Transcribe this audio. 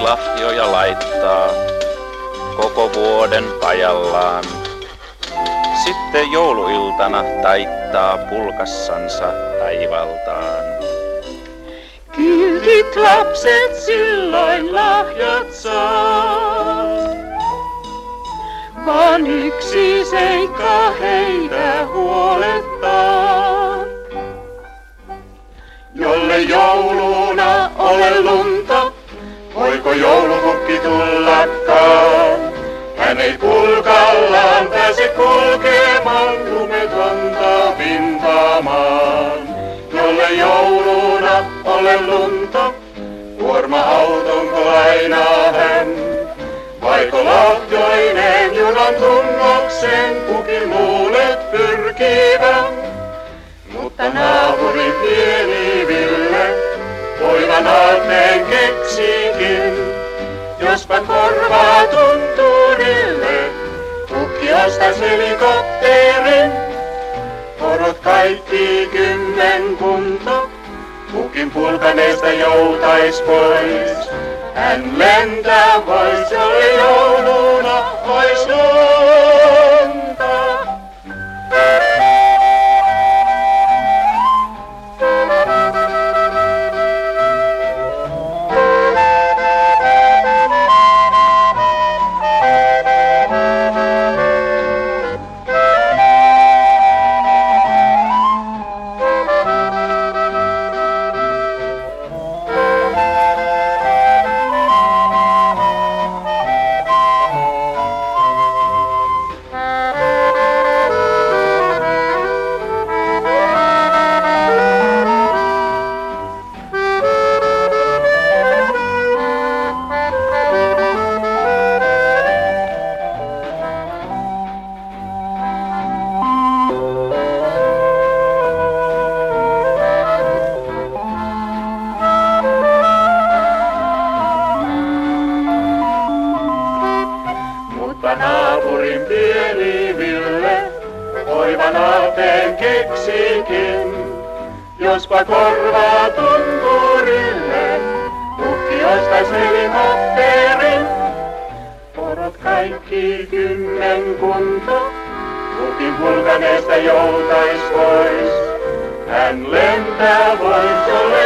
lahjoja laittaa koko vuoden ajallaan. Sitten jouluiltana taittaa pulkassansa taivaltaan. Kiltit lapset silloin lahjat saa. Vaan yksi seikka heitä huolettaa. Jolle jouluna ole lunta, voiko joulupukki tullakaan? Hän ei pulkallaan pääse kulkemaan lumetonta vintaamaan. Jolle jouluna ole lunta, kuorma-autonko aina hän? Vaiko lahjoinen junan tunnoksen kukin luulet pyrkivän? Mutta naapuri Jospa korvaa tunturille, kukki ostais helikopterin. Porot kaikki kymmenkunta, kukin pulkaneesta joutais pois. Hän lentää vois, jolle jouluna pieni Ville, oivan aateen keksikin. Jospa korvaa tunturille, kukki ostais helikopterin. Porot kaikki kymmenkunta, kukin pulkaneesta joutais pois. Hän lentää vois, jolle jouluna ois